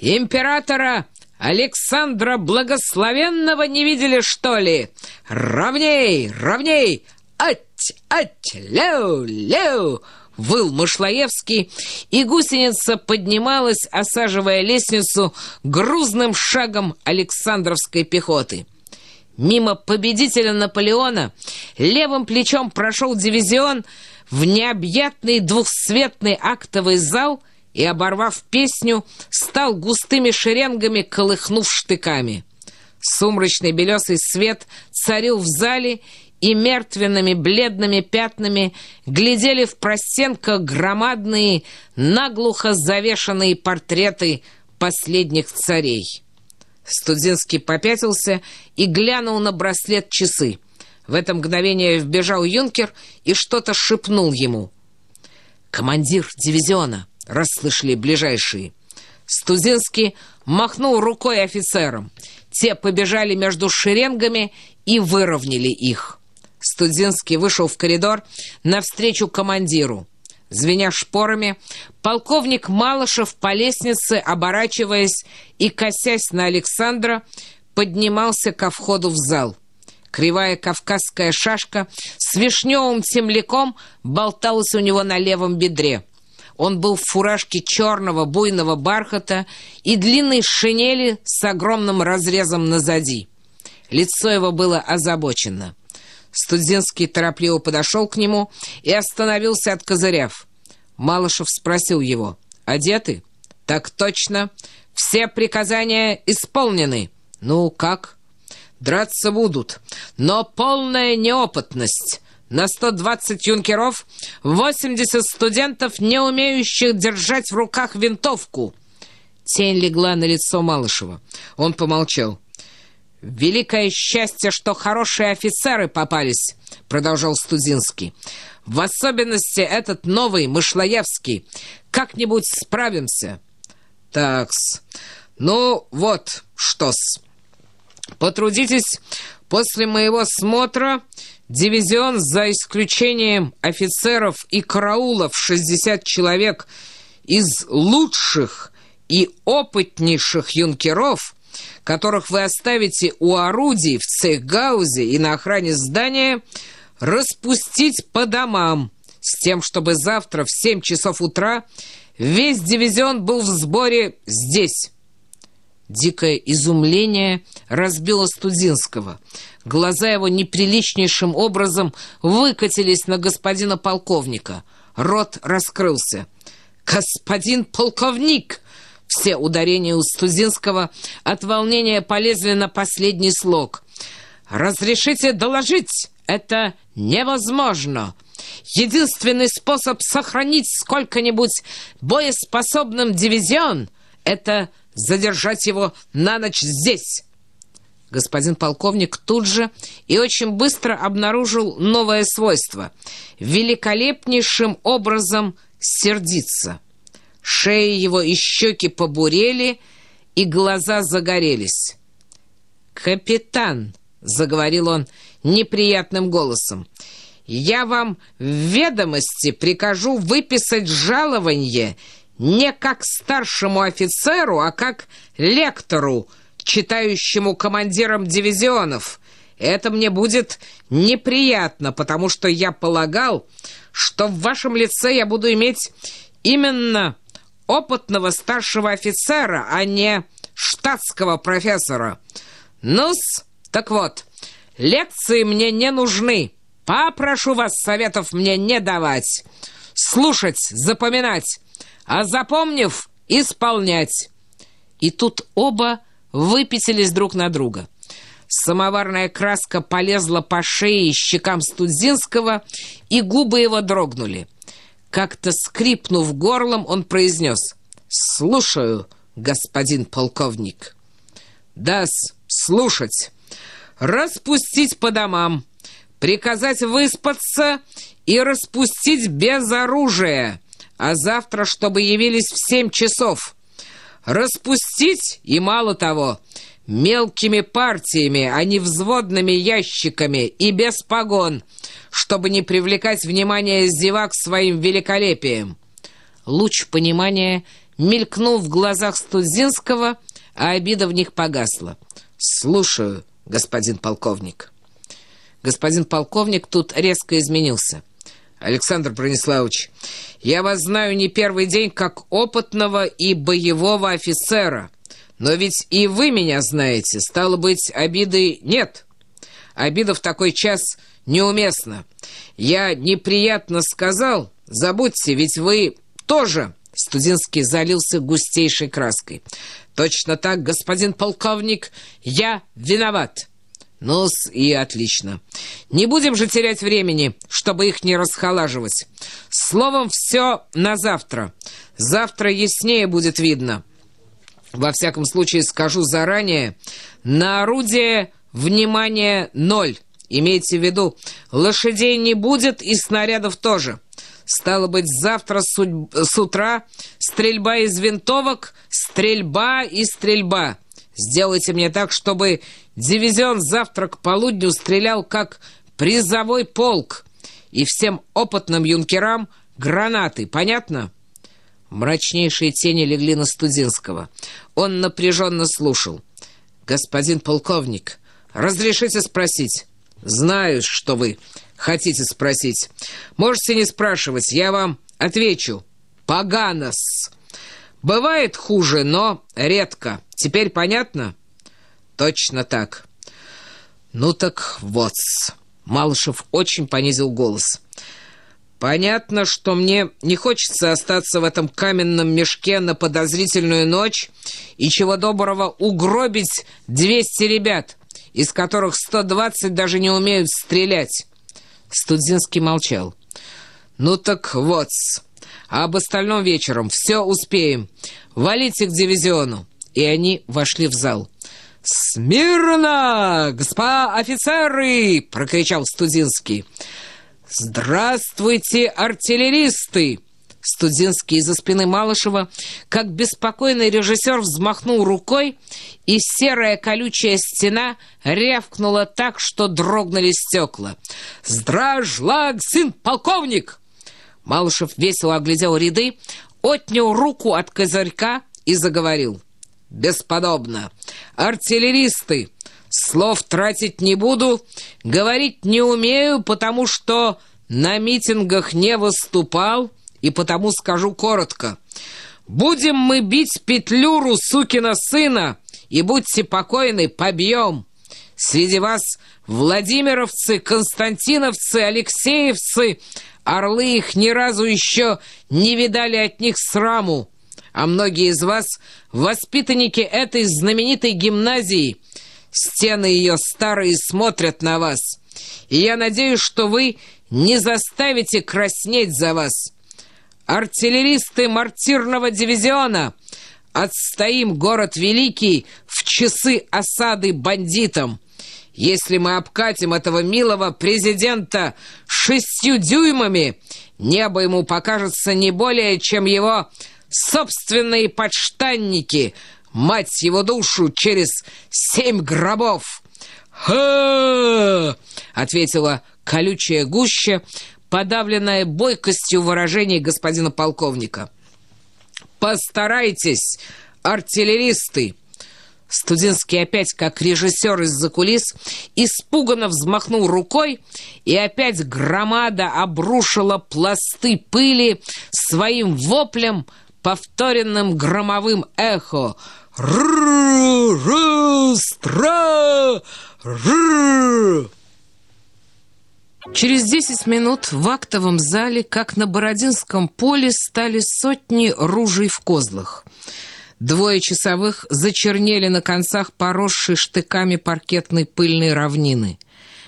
Императора Александра Благословенного не видели, что ли? Равней, равней! Ать, ать, леу, леу!» Выл Мышлоевский, и гусеница поднималась, осаживая лестницу грузным шагом Александровской пехоты. Мимо победителя Наполеона левым плечом прошел дивизион в необъятный двухсветный актовый зал и, оборвав песню, стал густыми шеренгами, колыхнув штыками. Сумрачный белесый свет царил в зале, и мертвенными бледными пятнами глядели в простенках громадные, наглухо завешенные портреты последних царей. Студинский попятился и глянул на браслет часы. В это мгновение вбежал юнкер и что-то шепнул ему. «Командир дивизиона!» — расслышали ближайшие. Студинский махнул рукой офицерам. Те побежали между шеренгами и выровняли их. Студинский вышел в коридор навстречу командиру. Звеня шпорами, полковник Малышев по лестнице, оборачиваясь и косясь на Александра, поднимался ко входу в зал. Кривая кавказская шашка с вишневым темляком болталась у него на левом бедре. Он был в фуражке черного буйного бархата и длинной шинели с огромным разрезом назади. Лицо его было озабочено. Студенский торопливо подошел к нему и остановился, откозыряв. Малышев спросил его, «Одеты?» «Так точно. Все приказания исполнены». «Ну, как?» «Драться будут, но полная неопытность». На 120 юнкеров 80 студентов, не умеющих держать в руках винтовку. Тень легла на лицо Малышева. Он помолчал. «Великое счастье, что хорошие офицеры попались», — продолжал Студинский. «В особенности этот новый, Мышлоевский. Как-нибудь справимся». «Такс. Ну, вот что-с. Потрудитесь после моего смотра дивизион, за исключением офицеров и караулов 60 человек из лучших и опытнейших юнкеров — которых вы оставите у орудий в цехгаузе и на охране здания, распустить по домам, с тем, чтобы завтра в 7 часов утра весь дивизион был в сборе здесь». Дикое изумление разбило Студинского. Глаза его неприличнейшим образом выкатились на господина полковника. Рот раскрылся. «Господин полковник!» Все ударения у Студинского от волнения полезли на последний слог. «Разрешите доложить? Это невозможно!» Единственный способ сохранить сколько-нибудь боеспособным дивизион — это задержать его на ночь здесь. Господин полковник тут же и очень быстро обнаружил новое свойство — великолепнейшим образом сердиться. Шея его и щеки побурели, и глаза загорелись. «Капитан», — заговорил он неприятным голосом, — «я вам в ведомости прикажу выписать жалование не как старшему офицеру, а как лектору, читающему командирам дивизионов. Это мне будет неприятно, потому что я полагал, что в вашем лице я буду иметь именно опытного старшего офицера, а не штатского профессора. Ну-с, так вот, лекции мне не нужны. Попрошу вас советов мне не давать. Слушать, запоминать, а запомнив, исполнять. И тут оба выпятились друг на друга. Самоварная краска полезла по шее и щекам Студзинского, и губы его дрогнули. Как-то скрипнув горлом, он произнес «Слушаю, господин полковник». «Да-с, слушать. Распустить по домам, приказать выспаться и распустить без оружия, а завтра, чтобы явились в семь часов. Распустить и мало того, мелкими партиями, а не взводными ящиками и без погон, чтобы не привлекать внимание зевак своим великолепием. Луч понимания мелькнул в глазах Студзинского, а обида в них погасла. «Слушаю, господин полковник». Господин полковник тут резко изменился. «Александр Брониславович, я вас знаю не первый день как опытного и боевого офицера, но ведь и вы меня знаете, стало быть, обиды нет. Обида в такой час неуместна. Я неприятно сказал, забудьте, ведь вы тоже...» Студинский залился густейшей краской. «Точно так, господин полковник, я виноват ну и отлично. Не будем же терять времени, чтобы их не расхолаживать. Словом, все на завтра. Завтра яснее будет видно. Во всяком случае, скажу заранее, на орудие внимание ноль. Имейте в виду, лошадей не будет и снарядов тоже. Стало быть, завтра с утра стрельба из винтовок, стрельба и стрельба. Сделайте мне так, чтобы дивизион завтра к полудню стрелял как призовой полк, и всем опытным юнкерам гранаты, понятно?» Мрачнейшие тени легли на Студинского. Он напряженно слушал. «Господин полковник, разрешите спросить?» «Знаю, что вы хотите спросить. Можете не спрашивать, я вам отвечу. Поганос!» Бывает хуже, но редко. Теперь понятно? Точно так. Ну так вот. Малышев очень понизил голос. Понятно, что мне не хочется остаться в этом каменном мешке на подозрительную ночь и чего доброго угробить 200 ребят, из которых 120 даже не умеют стрелять. Студзинский молчал. Ну так вот. А об остальном вечером все успеем. Валите к дивизиону!» И они вошли в зал. «Смирно, госпа офицеры!» — прокричал Студинский. «Здравствуйте, артиллеристы!» Студинский из-за спины Малышева, как беспокойный режиссер, взмахнул рукой, и серая колючая стена рявкнула так, что дрогнули стекла. «Здражлаг, сын полковник!» Малышев весело оглядел ряды, отнял руку от козырька и заговорил. «Бесподобно! Артиллеристы! Слов тратить не буду, говорить не умею, потому что на митингах не выступал, и потому скажу коротко. Будем мы бить Петлюру, сукина сына, и будьте покойны, побьем!» Среди вас Владимировцы, Константиновцы, Алексеевцы, Орлы их ни разу еще не видали от них сраму, а многие из вас — воспитанники этой знаменитой гимназии. Стены ее старые смотрят на вас, и я надеюсь, что вы не заставите краснеть за вас. Артиллеристы мартирного дивизиона, отстоим город Великий в часы осады бандитам». Если мы обкатим этого милого президента шестью дюймами, небо ему покажется не более, чем его собственные подштанники, мать его душу, через семь гробов. «Ха!» — ответила колючая гуща, подавленная бойкостью выражений господина полковника. «Постарайтесь, артиллеристы!» Студенский опять, как режиссер из-за кулис, испуганно взмахнул рукой, и опять громада обрушила пласты пыли своим воплем, повторенным громовым эхо. «Ру-ру-стра! Ру!» Через десять минут в актовом зале, как на Бородинском поле, стали сотни ружей в козлах — Двое часовых зачернели на концах поросшей штыками паркетной пыльной равнины.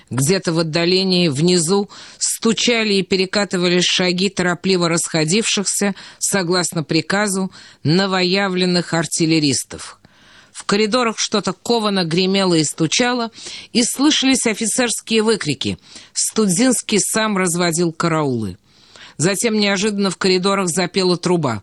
Где-то в отдалении, внизу, стучали и перекатывали шаги торопливо расходившихся, согласно приказу, новоявленных артиллеристов. В коридорах что-то ковано гремело и стучало, и слышались офицерские выкрики. Студзинский сам разводил караулы. Затем неожиданно в коридорах запела труба.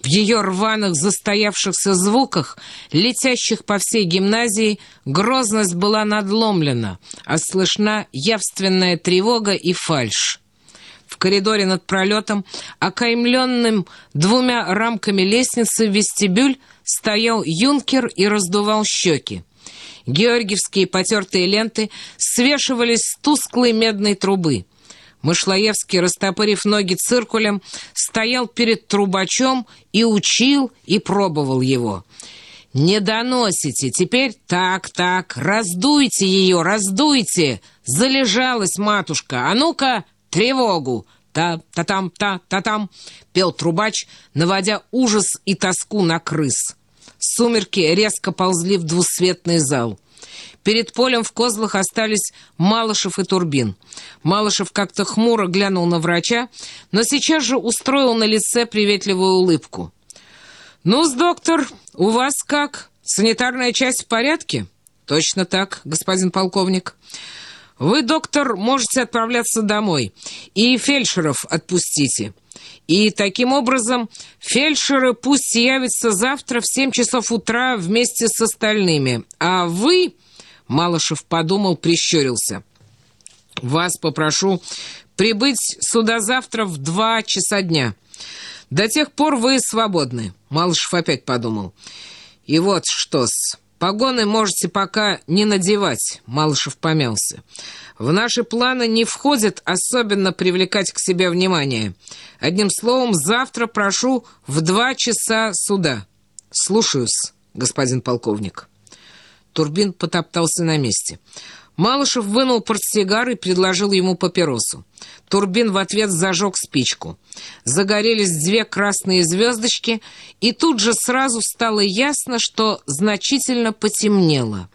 В ее рваных застоявшихся звуках, летящих по всей гимназии, грозность была надломлена, а слышна явственная тревога и фальшь. В коридоре над пролетом, окаймленным двумя рамками лестницы в вестибюль, стоял юнкер и раздувал щеки. Георгиевские потертые ленты свешивались с тусклой медной трубы. Мышлоевский, растопырив ноги циркулем, стоял перед трубачом и учил, и пробовал его. «Не доносите! Теперь так, так, раздуйте ее, раздуйте! Залежалась матушка! А ну-ка, тревогу! Та-та-там, та-та-там!» — пел трубач, наводя ужас и тоску на крыс. Сумерки резко ползли в двусветный зал. Перед полем в козлах остались Малышев и Турбин. Малышев как-то хмуро глянул на врача, но сейчас же устроил на лице приветливую улыбку. «Ну-с, доктор, у вас как? Санитарная часть в порядке?» «Точно так, господин полковник». «Вы, доктор, можете отправляться домой и фельдшеров отпустите. И таким образом фельдшеры пусть явятся завтра в семь часов утра вместе с остальными, а вы...» Малышев подумал, прищурился. «Вас попрошу прибыть сюда завтра в два часа дня. До тех пор вы свободны», — Малышев опять подумал. «И вот что-с, погоны можете пока не надевать», — Малышев помялся. «В наши планы не входит особенно привлекать к себе внимание. Одним словом, завтра прошу в два часа суда. Слушаюсь, господин полковник». Турбин потоптался на месте. Малышев вынул портсигар и предложил ему папиросу. Турбин в ответ зажег спичку. Загорелись две красные звездочки, и тут же сразу стало ясно, что значительно потемнело.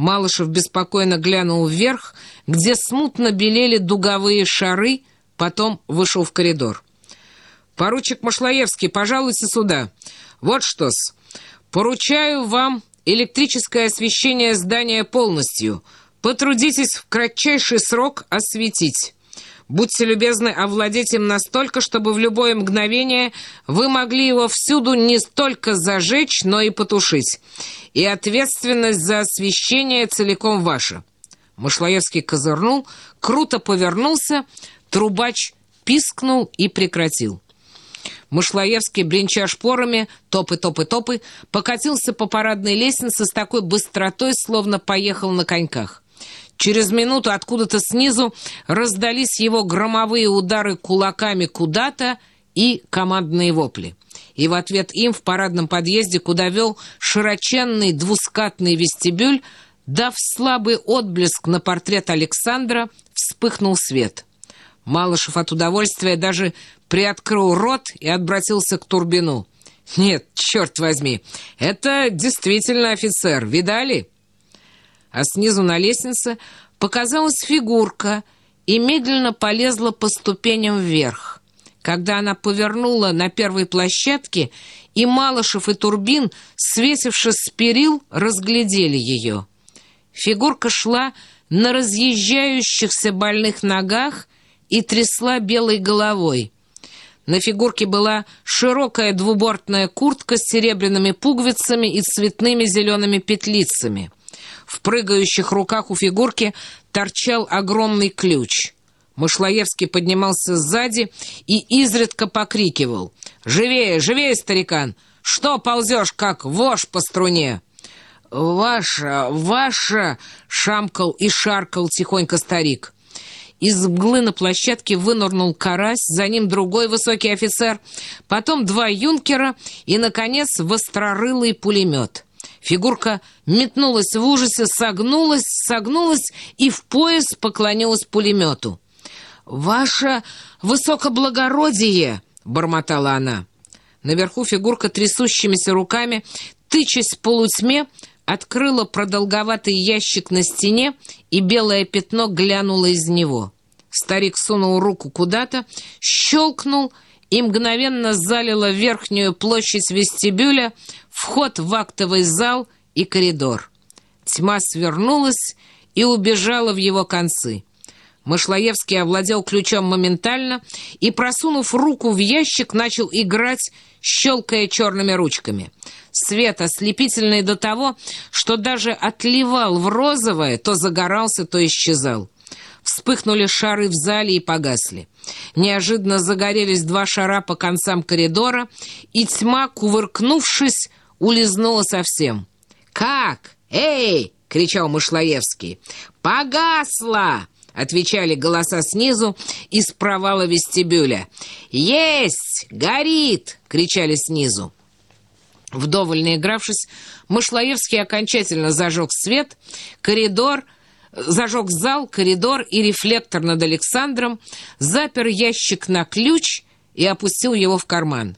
Малышев беспокойно глянул вверх, где смутно белели дуговые шары, потом вышел в коридор. «Поручик Машлаевский, пожалуйте сюда. Вот что-с. Поручаю вам электрическое освещение здания полностью. Потрудитесь в кратчайший срок осветить. Будьте любезны овладеть им настолько, чтобы в любое мгновение вы могли его всюду не столько зажечь, но и потушить. И ответственность за освещение целиком ваша». Мышлоевский козырнул, круто повернулся, трубач пискнул и прекратил. Мышлоевский, бренча шпорами, топы-топы-топы, покатился по парадной лестнице с такой быстротой, словно поехал на коньках. Через минуту откуда-то снизу раздались его громовые удары кулаками куда-то и командные вопли. И в ответ им в парадном подъезде, куда вел широченный двускатный вестибюль, дав слабый отблеск на портрет Александра, вспыхнул свет — Малышев от удовольствия даже приоткрыл рот и отбратился к Турбину. «Нет, черт возьми, это действительно офицер, видали?» А снизу на лестнице показалась фигурка и медленно полезла по ступеням вверх. Когда она повернула на первой площадке, и Малышев и Турбин, свесившись с перил, разглядели ее. Фигурка шла на разъезжающихся больных ногах и трясла белой головой. На фигурке была широкая двубортная куртка с серебряными пуговицами и цветными зелеными петлицами. В прыгающих руках у фигурки торчал огромный ключ. Мышлоевский поднимался сзади и изредка покрикивал. «Живее, живее, старикан! Что ползешь, как вошь по струне?» «Ваша, ваша!» — шамкал и шаркал тихонько старик. Из мглы на площадке вынырнул карась, за ним другой высокий офицер, потом два юнкера и, наконец, вострорылый пулемет. Фигурка метнулась в ужасе, согнулась, согнулась и в пояс поклонилась пулемету. «Ваше высокоблагородие!» — бормотала она. Наверху фигурка трясущимися руками, тычась в полутьме, открыла продолговатый ящик на стене, и белое пятно глянуло из него. Старик сунул руку куда-то, щелкнул и мгновенно залило верхнюю площадь вестибюля, вход в актовый зал и коридор. Тьма свернулась и убежала в его концы. Мышлоевский овладел ключом моментально и, просунув руку в ящик, начал играть, щелкая черными ручками. Свет, ослепительный до того, что даже отливал в розовое, то загорался, то исчезал. Вспыхнули шары в зале и погасли. Неожиданно загорелись два шара по концам коридора, и тьма, кувыркнувшись, улизнула совсем. «Как? Эй!» — кричал Мышлоевский. «Погасла!» — отвечали голоса снизу из провала вестибюля. «Есть! Горит!» — кричали снизу. Вдоволь наигравшись, Мышлоевский окончательно зажег свет, коридор, зажег зал, коридор и рефлектор над Александром, запер ящик на ключ и опустил его в карман.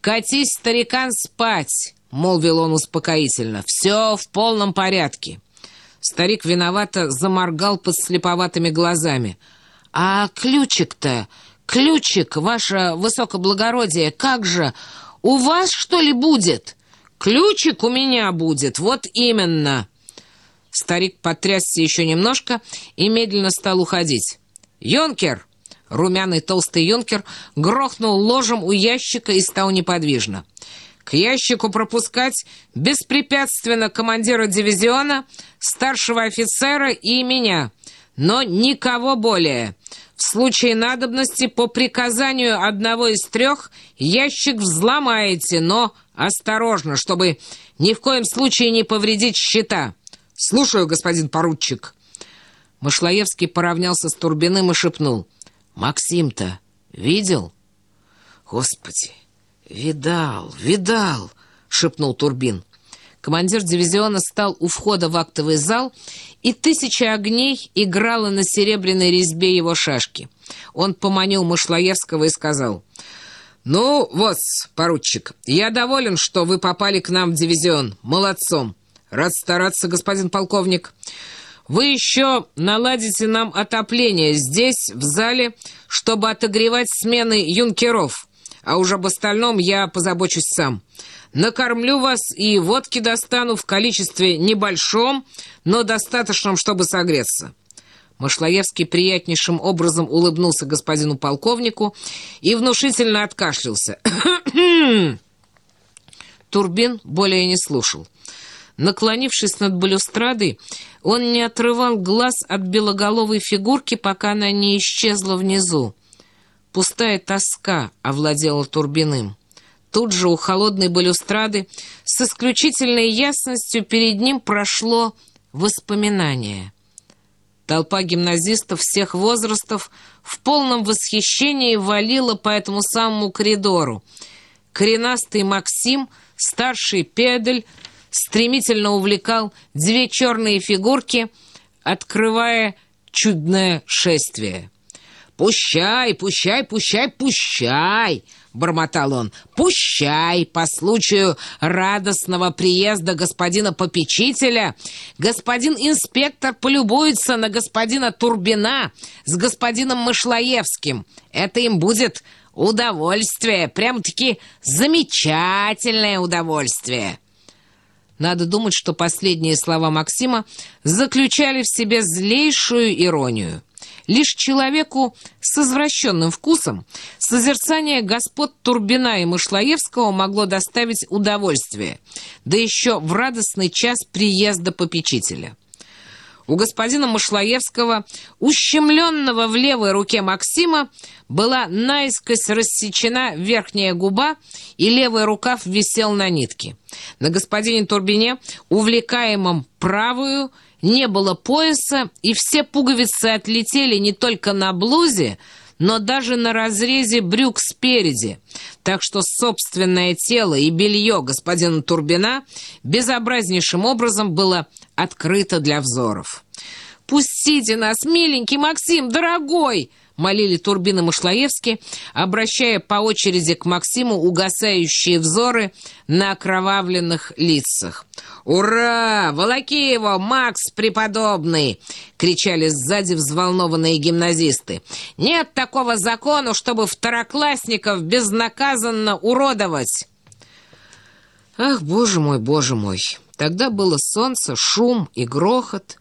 «Катись, старикан, спать!» — молвил он успокоительно. «Все в полном порядке». Старик виновато заморгал под слеповатыми глазами. «А ключик-то, ключик, ваше высокоблагородие, как же? У вас, что ли, будет?» «Ключик у меня будет, вот именно!» Старик потрясся еще немножко и медленно стал уходить. «Юнкер!» Румяный толстый юнкер грохнул ложем у ящика и стал неподвижно. К ящику пропускать беспрепятственно командира дивизиона, старшего офицера и меня, но никого более. В случае надобности по приказанию одного из трех ящик взломаете, но осторожно, чтобы ни в коем случае не повредить щита. Слушаю, господин поручик. Машлаевский поравнялся с Турбиным и шепнул. «Максим-то видел?» «Господи, видал, видал!» — шепнул Турбин. Командир дивизиона стал у входа в актовый зал, и тысяча огней играла на серебряной резьбе его шашки. Он поманил Мышлоевского и сказал, «Ну, вот, поручик, я доволен, что вы попали к нам в дивизион. Молодцом. Рад стараться, господин полковник. Вы еще наладите нам отопление здесь, в зале, чтобы отогревать смены юнкеров, а уже об остальном я позабочусь сам». Накормлю вас и водки достану в количестве небольшом, но достаточном, чтобы согреться». Машлаевский приятнейшим образом улыбнулся господину полковнику и внушительно откашлялся. Турбин более не слушал. Наклонившись над балюстрадой, он не отрывал глаз от белоголовой фигурки, пока она не исчезла внизу. Пустая тоска овладела Турбиным. Тут же у холодной балюстрады с исключительной ясностью перед ним прошло воспоминание. Толпа гимназистов всех возрастов в полном восхищении валила по этому самому коридору. Коренастый Максим, старший педель, стремительно увлекал две черные фигурки, открывая чудное шествие. «Пущай, пущай, пущай, пущай!» — бормотал он. «Пущай по случаю радостного приезда господина попечителя. Господин инспектор полюбуется на господина Турбина с господином Мышлоевским. Это им будет удовольствие, прям-таки замечательное удовольствие». Надо думать, что последние слова Максима заключали в себе злейшую иронию. Лишь человеку с извращенным вкусом созерцание господ Турбина и Мышлоевского могло доставить удовольствие, да еще в радостный час приезда попечителя. У господина Мышлоевского, ущемленного в левой руке Максима, была наискось рассечена верхняя губа, и левый рукав висел на нитке. На господине Турбине, увлекаемом правую, не было пояса, и все пуговицы отлетели не только на блузе, но даже на разрезе брюк спереди, так что собственное тело и белье господина Турбина безобразнейшим образом было открыто для взоров. «Пустите нас, миленький Максим, дорогой!» Молили Турбин и Мышлоевский, обращая по очереди к Максиму угасающие взоры на окровавленных лицах. «Ура! Волоки его, Макс преподобный!» — кричали сзади взволнованные гимназисты. «Нет такого закона, чтобы второклассников безнаказанно уродовать!» Ах, боже мой, боже мой! Тогда было солнце, шум и грохот.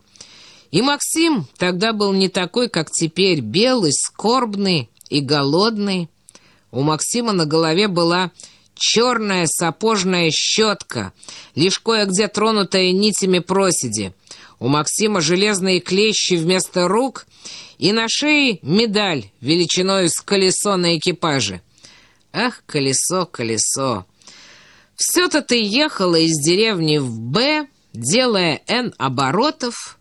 И Максим тогда был не такой, как теперь, белый, скорбный и голодный. У Максима на голове была черная сапожная щетка, лишь кое-где тронутая нитями проседи. У Максима железные клещи вместо рук и на шее медаль величиной с колесо на экипаже. Ах, колесо, колесо! Все-то ты ехала из деревни в Б, делая Н оборотов,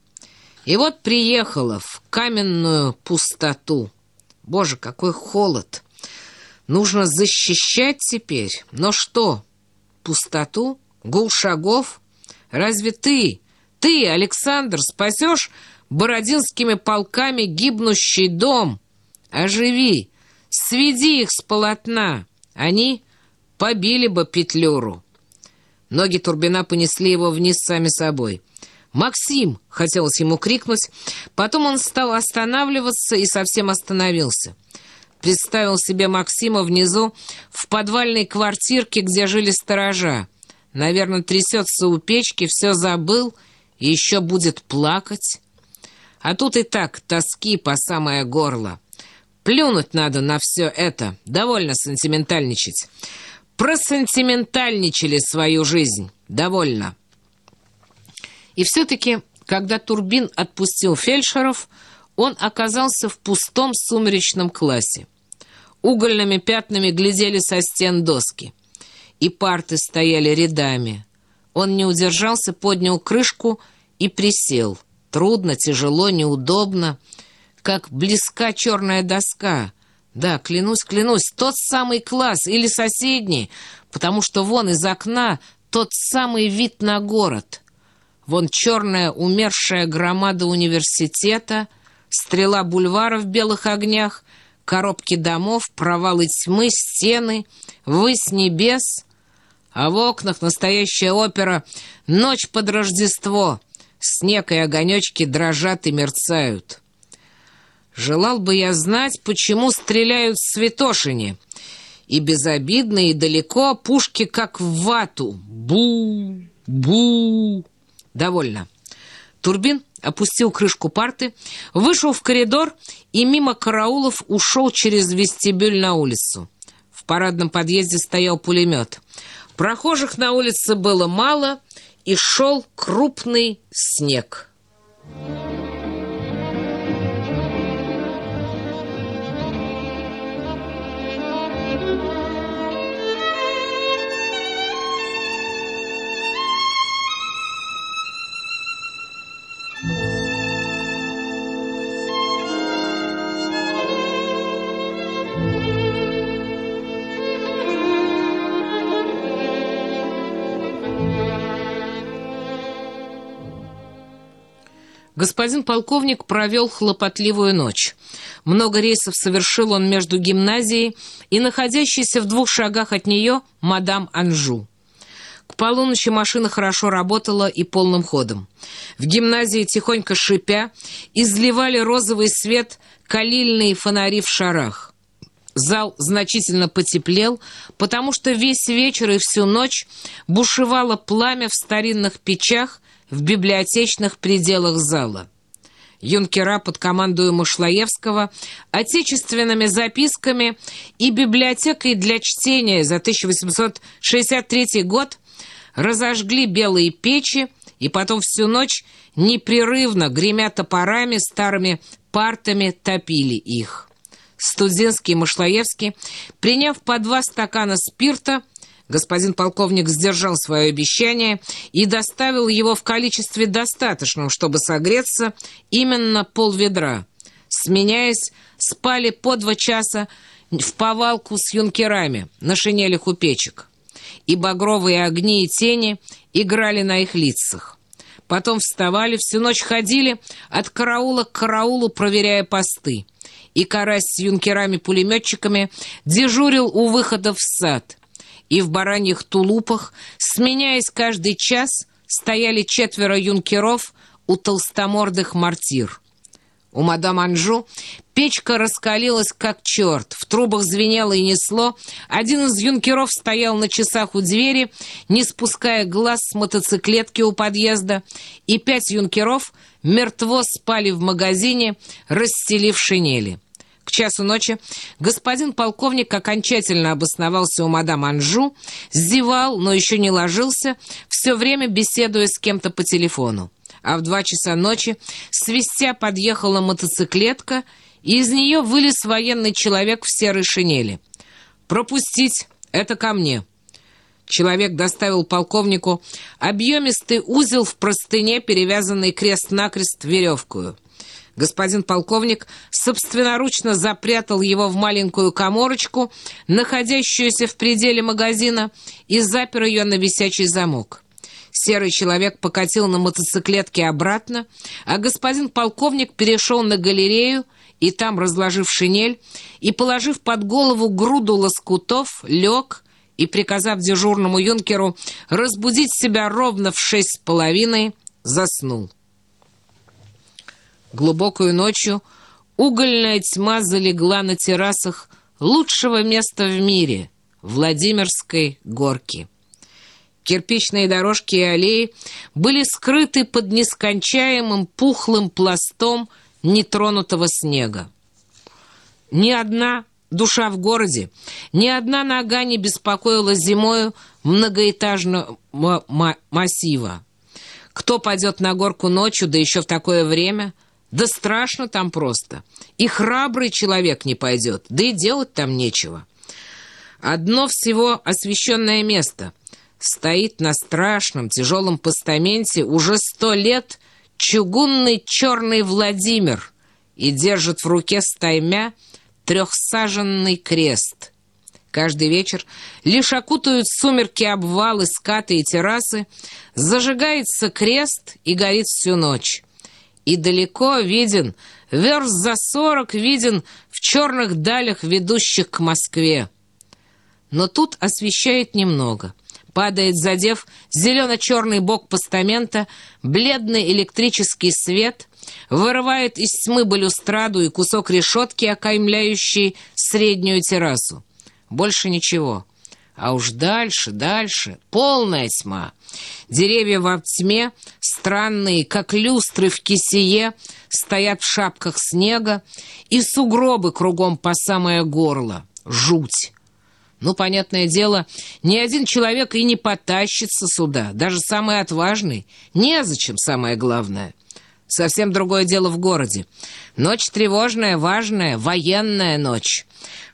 и вот приехала в каменную пустоту. Боже, какой холод! Нужно защищать теперь. Но что? Пустоту? Гул шагов? Разве ты, ты, Александр, спасешь бородинскими полками гибнущий дом? Оживи, сведи их с полотна. Они побили бы Петлюру. Ноги Турбина понесли его вниз сами собой. «Максим!» — хотелось ему крикнуть. Потом он стал останавливаться и совсем остановился. Представил себе Максима внизу, в подвальной квартирке, где жили сторожа. Наверное, трясется у печки, все забыл и еще будет плакать. А тут и так тоски по самое горло. Плюнуть надо на все это, довольно сентиментальничать. Просентиментальничали свою жизнь, довольно. И все-таки, когда Турбин отпустил фельдшеров, он оказался в пустом сумеречном классе. Угольными пятнами глядели со стен доски. И парты стояли рядами. Он не удержался, поднял крышку и присел. Трудно, тяжело, неудобно. Как близка черная доска. Да, клянусь, клянусь, тот самый класс или соседний, потому что вон из окна тот самый вид на город — Вон черная умершая громада университета, стрела бульвара в белых огнях, коробки домов, провалы тьмы, стены, высь небес. А в окнах настоящая опера «Ночь под Рождество». Снег и огонечки дрожат и мерцают. Желал бы я знать, почему стреляют в Святошине. И безобидно, и далеко пушки как в вату. Бу, бу. «Довольно». Турбин опустил крышку парты, вышел в коридор и мимо караулов ушел через вестибюль на улицу. В парадном подъезде стоял пулемет. Прохожих на улице было мало, и шел крупный снег. Thank Господин полковник провел хлопотливую ночь. Много рейсов совершил он между гимназией и находящейся в двух шагах от нее мадам Анжу. К полуночи машина хорошо работала и полным ходом. В гимназии, тихонько шипя, изливали розовый свет калильные фонари в шарах. Зал значительно потеплел, потому что весь вечер и всю ночь бушевало пламя в старинных печах, в библиотечных пределах зала. Юнкера под командою Мышлоевского, отечественными записками и библиотекой для чтения за 1863 год разожгли белые печи и потом всю ночь непрерывно, гремя топорами, старыми партами, топили их. Студенский и Мышлоевский, приняв по два стакана спирта, Господин полковник сдержал свое обещание и доставил его в количестве достаточном, чтобы согреться именно полведра. Сменяясь, спали по два часа в повалку с юнкерами на шинелях у печек. И багровые огни и тени играли на их лицах. Потом вставали, всю ночь ходили от караула к караулу, проверяя посты. И карась с юнкерами-пулеметчиками дежурил у выхода в сад и в бараньих тулупах, сменяясь каждый час, стояли четверо юнкеров у толстомордых мортир. У мадам Анжу печка раскалилась как черт, в трубах звенело и несло. Один из юнкеров стоял на часах у двери, не спуская глаз с мотоциклетки у подъезда, и пять юнкеров мертво спали в магазине, расстелив шинели. К часу ночи господин полковник окончательно обосновался у мадам Анжу, зевал, но еще не ложился, все время беседуя с кем-то по телефону. а в два часа ночи свистя подъехала мотоциклетка, и из нее вылез военный человек в серой шинели. «Пропустить! Это ко мне!» Человек доставил полковнику объемистый узел в простыне, перевязанный крест-накрест веревкую. Господин полковник собственноручно запрятал его в маленькую коморочку, находящуюся в пределе магазина, и запер ее на висячий замок. Серый человек покатил на мотоциклетке обратно, а господин полковник перешел на галерею, и там, разложив шинель и положив под голову груду лоскутов, лег и, приказав дежурному юнкеру разбудить себя ровно в шесть с половиной, заснул. Глубокую ночью угольная тьма залегла на террасах лучшего места в мире — Владимирской горки. Кирпичные дорожки и аллеи были скрыты под нескончаемым пухлым пластом нетронутого снега. Ни одна душа в городе, ни одна нога не беспокоила зимою многоэтажного массива. Кто пойдет на горку ночью, да еще в такое время? Да страшно там просто. И храбрый человек не пойдет, да и делать там нечего. Одно всего освещенное место стоит на страшном тяжелом постаменте уже сто лет чугунный черный Владимир и держит в руке стаймя трехсаженный крест. Каждый вечер лишь окутают сумерки обвалы, скаты и террасы, зажигается крест и горит всю ночь. И далеко виден, верст за сорок виден в черных далях, ведущих к Москве. Но тут освещает немного — Падает, задев зелено-черный бок постамента, бледный электрический свет, вырывает из тьмы балюстраду и кусок решетки, окаймляющий среднюю террасу. Больше ничего. А уж дальше, дальше, полная тьма. Деревья во тьме, странные, как люстры в кисее, стоят в шапках снега, и сугробы кругом по самое горло. Жуть! Ну, понятное дело, ни один человек и не потащится сюда, даже самый отважный. Незачем, самое главное. Совсем другое дело в городе. Ночь тревожная, важная, военная ночь.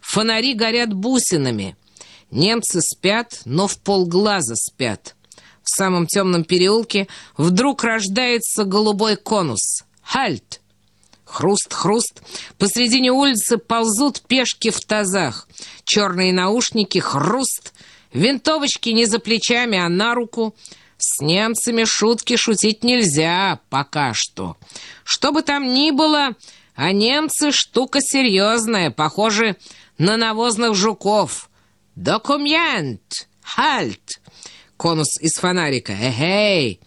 Фонари горят бусинами. Немцы спят, но в полглаза спят. В самом темном переулке вдруг рождается голубой конус. «Хальт!» Хруст-хруст. Посредине улицы ползут пешки в тазах. Черные наушники, хруст. Винтовочки не за плечами, а на руку. С немцами шутки шутить нельзя пока что. Что бы там ни было, а немцы штука серьезная, похожи на навозных жуков. «Документ! Хальт!» Конус из фонарика. «Эгей!»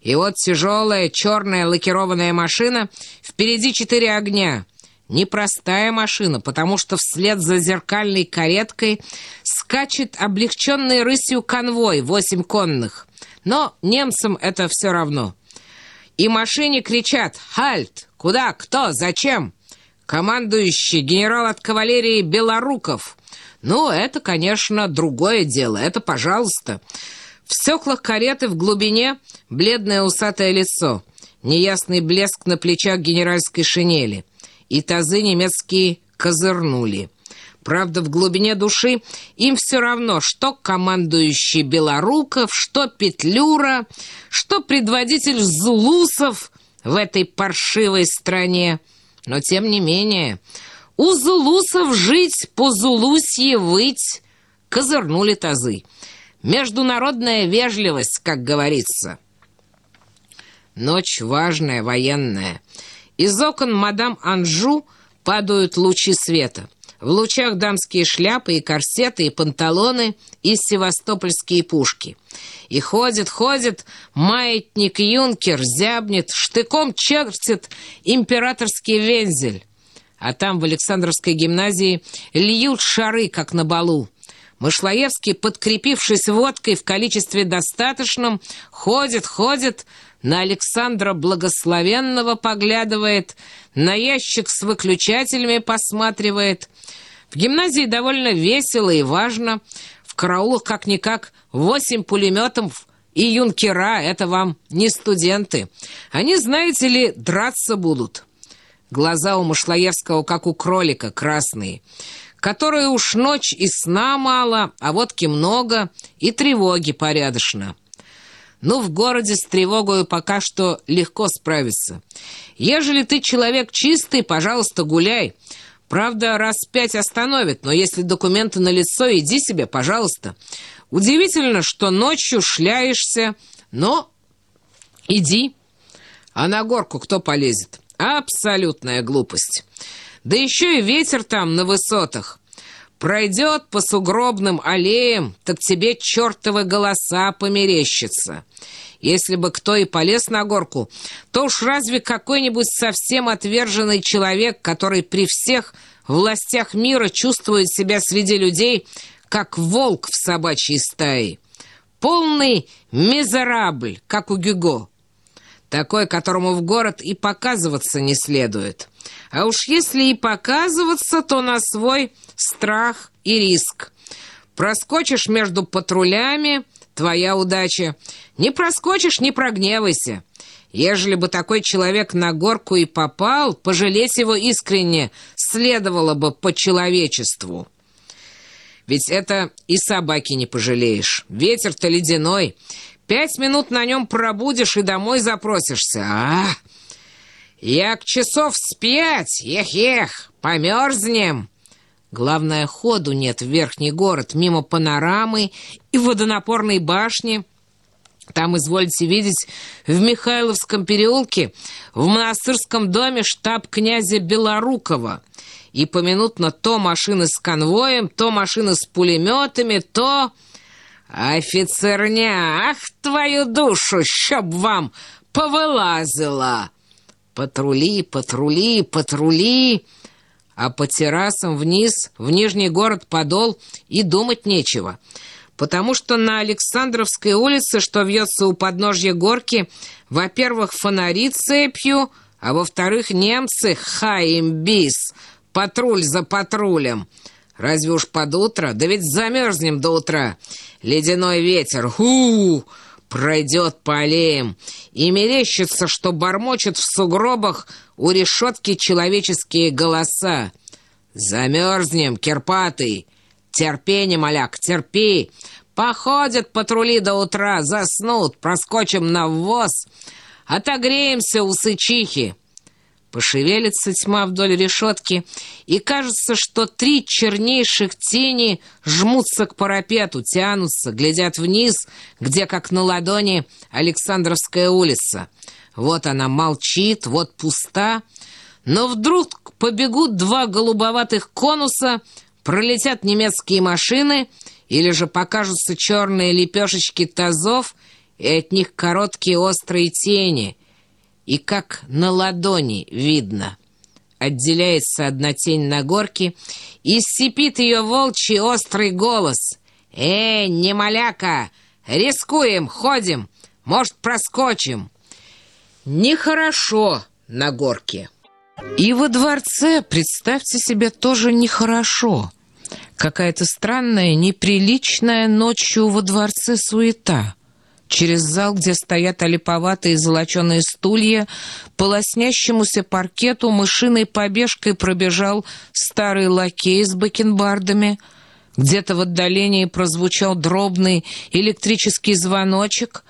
И вот тяжелая черная лакированная машина, впереди четыре огня. Непростая машина, потому что вслед за зеркальной кареткой скачет облегченный рысью конвой, восемь конных. Но немцам это все равно. И машине кричат «Хальт! Куда? Кто? Зачем?» Командующий генерал от кавалерии Белоруков. Ну, это, конечно, другое дело. Это пожалуйста. В стеклах кареты в глубине бледное усатое лицо, неясный блеск на плечах генеральской шинели, и тазы немецкие козырнули. Правда, в глубине души им все равно, что командующий Белоруков, что Петлюра, что предводитель Зулусов в этой паршивой стране. Но тем не менее, у Зулусов жить, по Зулусье выть, козырнули тазы. Международная вежливость, как говорится. Ночь важная, военная. Из окон мадам Анжу падают лучи света. В лучах дамские шляпы и корсеты, и панталоны, и севастопольские пушки. И ходит, ходит, маятник-юнкер зябнет, штыком чертит императорский вензель. А там в Александровской гимназии льют шары, как на балу. Мышлоевский, подкрепившись водкой в количестве достаточном, ходит, ходит, на Александра Благословенного поглядывает, на ящик с выключателями посматривает. В гимназии довольно весело и важно. В караулах как-никак восемь пулеметов и юнкера — это вам не студенты. Они, знаете ли, драться будут. Глаза у Машлаевского, как у кролика, красные, которые уж ночь и сна мало, а водки много, и тревоги порядочно. Ну, в городе с тревогой пока что легко справиться. Ежели ты человек чистый, пожалуйста, гуляй. Правда, раз пять остановит, но если документы на лицо, иди себе, пожалуйста. Удивительно, что ночью шляешься, но иди. А на горку кто полезет? Абсолютная глупость. Да еще и ветер там на высотах. Пройдет по сугробным аллеям, так тебе чертовы голоса померещатся. Если бы кто и полез на горку, то уж разве какой-нибудь совсем отверженный человек, который при всех властях мира чувствует себя среди людей, как волк в собачьей стае. Полный мизерабль, как у Гюго. Такой, которому в город и показываться не следует. А уж если и показываться, то на свой страх и риск. Проскочишь между патрулями — твоя удача. Не проскочишь — не прогневайся. Ежели бы такой человек на горку и попал, пожалеть его искренне следовало бы по человечеству. Ведь это и собаки не пожалеешь. Ветер-то ледяной. Пять минут на нем пробудешь и домой запросишься. А, як часов с пять, ех-ех, померзнем. Главное, ходу нет в верхний город, мимо панорамы и водонапорной башни. Там, извольте видеть, в Михайловском переулке, в монастырском доме штаб князя Белорукова. И поминутно то машины с конвоем, то машины с пулеметами, то... «Офицерня, ах, твою душу, чтоб вам повылазило!» Патрули, патрули, патрули, а по террасам вниз, в Нижний город Подол, и думать нечего, потому что на Александровской улице, что вьется у подножья горки, во-первых, фонари цепью, а во-вторых, немцы, хаимбис, патруль за патрулем. Разве уж под утро? Да ведь замерзнем до утра. Ледяной ветер, ху пройдет по аллеям, и мерещится, что бормочет в сугробах у решетки человеческие голоса. Замерзнем, кирпатый. Терпение, маляк, терпи. Походят патрули до утра, заснут, проскочим на ввоз. Отогреемся у сычихи. Пошевелится тьма вдоль решетки, и кажется, что три чернейших тени жмутся к парапету, тянутся, глядят вниз, где, как на ладони, Александровская улица. Вот она молчит, вот пуста, но вдруг побегут два голубоватых конуса, пролетят немецкие машины, или же покажутся черные лепешечки тазов, и от них короткие острые тени — и как на ладони видно. Отделяется одна тень на горке, и сипит ее волчий острый голос. «Эй, не маляка! Рискуем, ходим, может, проскочим!» Нехорошо на горке. И во дворце, представьте себе, тоже нехорошо. Какая-то странная, неприличная ночью во дворце суета — Через зал, где стоят олиповатые золоченые стулья, по лоснящемуся паркету мышиной побежкой пробежал старый лакей с бакенбардами. Где-то в отдалении прозвучал дробный электрический звоночек,